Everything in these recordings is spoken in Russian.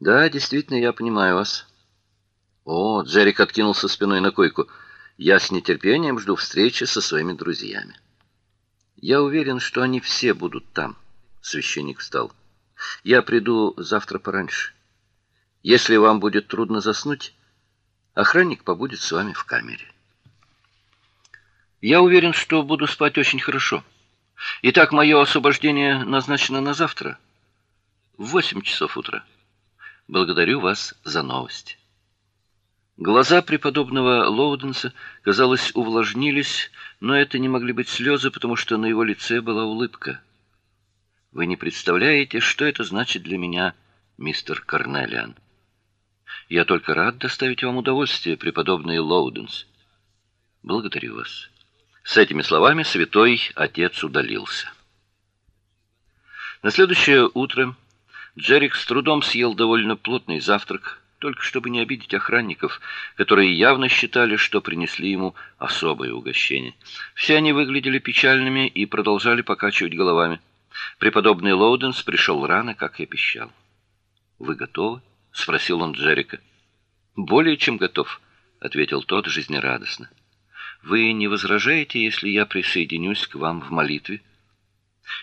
Да, действительно, я понимаю вас. О, Джерик откинулся спиной на койку. Я с нетерпением жду встречи со своими друзьями. Я уверен, что они все будут там. Священник встал. Я приду завтра пораньше. Если вам будет трудно заснуть, охранник побудет с вами в камере. Я уверен, что буду спать очень хорошо. Итак, мое освобождение назначено на завтра в восемь часов утра. Благодарю вас за новость. Глаза преподобного Лоуденса, казалось, увлажнились, но это не могли быть слезы, потому что на его лице была улыбка. Вы не представляете, что это значит для меня, мистер Карнелиан. Я только рад доставить вам удовольствие, преподобный Лоуденс. Благодарю вас. С этими словами святой отец удалился. На следующее утро Джерик с трудом съел довольно плотный завтрак, только чтобы не обидеть охранников, которые явно считали, что принесли ему особое угощение. Все они выглядели печальными и продолжали покачивать головами. Преподобный Лоуденс пришел рано, как и обещал. Вы готовы? спросил он Джерика. Более чем готов, ответил тот жизнерадостно. Вы не возражаете, если я присоединюсь к вам в молитве?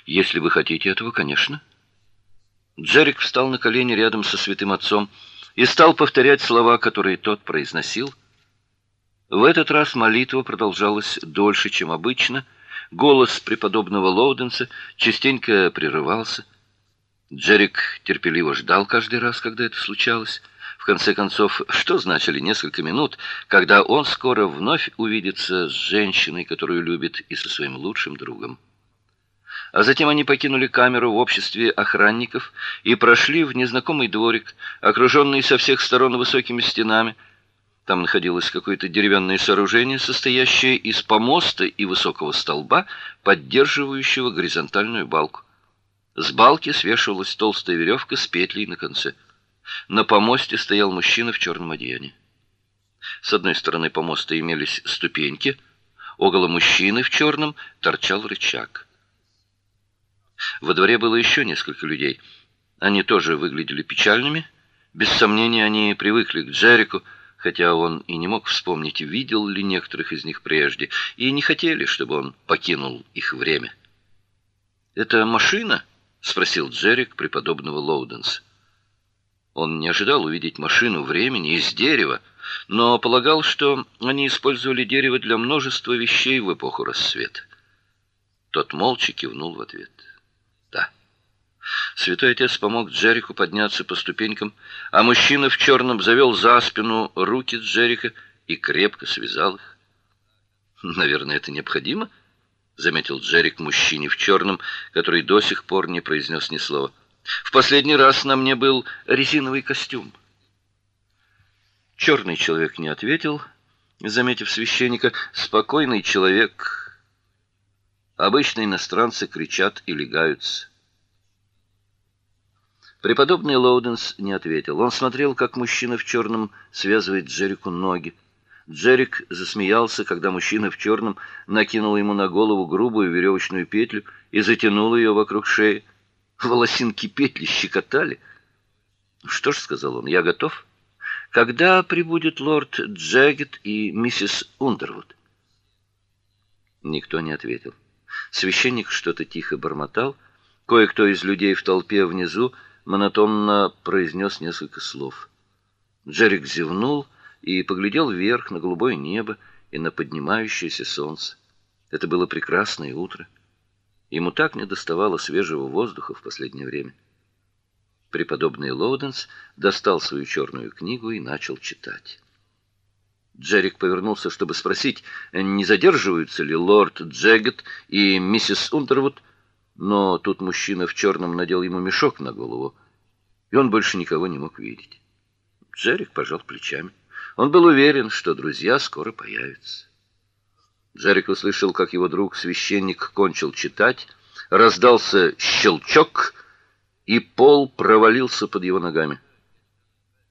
Если вы хотите этого, конечно. Джерик встал на колени рядом со святым отцом и стал повторять слова, которые тот произносил. В этот раз молитва продолжалась дольше, чем обычно. Голос преподобного Лоуденса частенько прерывался. Джерик терпеливо ждал каждый раз, когда это случалось. В конце концов, что значили несколько минут, когда он скоро вновь увидится с женщиной, которую любит, и со своим лучшим другом? А затем они покинули камеру в обществе охранников и прошли в незнакомый дворик, окруженный со всех сторон высокими стенами. Там находилось какое-то деревянное сооружение, состоящее из помоста и высокого столба, поддерживающего горизонтальную балку. С балки свешивалась толстая веревка с петлей на конце. На помосте стоял мужчина в черном одеянии. С одной стороны помоста имелись ступеньки, около мужчины в черном торчал рычаг. Во дворе было еще несколько людей. Они тоже выглядели печальными. Без сомнения, они привыкли к Джерику, хотя он и не мог вспомнить, видел ли некоторых из них прежде, и не хотели, чтобы он покинул их время. «Это машина?» — спросил Джерик преподобного Лоуденса. Он не ожидал увидеть машину времени из дерева, но полагал, что они использовали дерево для множества вещей в эпоху рассвета. Тот молча кивнул в ответ. Святой отец помог Джерику подняться по ступенькам, а мужчина в черном завел за спину руки Джерика и крепко связал их. Наверное, это необходимо, заметил Джерик мужчине в черном, который до сих пор не произнес ни слова. В последний раз на мне был резиновый костюм. Черный человек не ответил, заметив священника, спокойный человек. Обычно иностранцы кричат и легаются. Преподобный Лоуденс не ответил. Он смотрел, как мужчина в черном связывает Джерику ноги. Джерик засмеялся, когда мужчина в черном накинул ему на голову грубую веревочную петлю и затянул ее вокруг шеи. Волосинки петли щекотали. "Что ж", сказал он. "Я готов. Когда прибудет лорд Джегет и миссис Ундервуд?" Никто не ответил. Священник что-то тихо бормотал. Кое-кто из людей в толпе внизу монотонно произнес несколько слов. Джерик зевнул и поглядел вверх на голубое небо и на поднимающееся солнце. Это было прекрасное утро. Ему так недоставало свежего воздуха в последнее время. Преподобный Лоуденс достал свою черную книгу и начал читать. Джерик повернулся, чтобы спросить, не задерживаются ли лорд Джегет и миссис Унтервуд но тут мужчина в черном надел ему мешок на голову, и он больше никого не мог видеть. Джерик пожал плечами. Он был уверен, что друзья скоро появятся. Джерик услышал, как его друг священник кончил читать, раздался щелчок, и пол провалился под его ногами.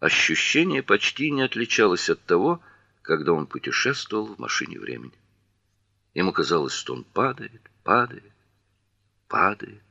Ощущение почти не отличалось от того, когда он путешествовал в машине времени. Ему казалось, что он падает, падает, падает.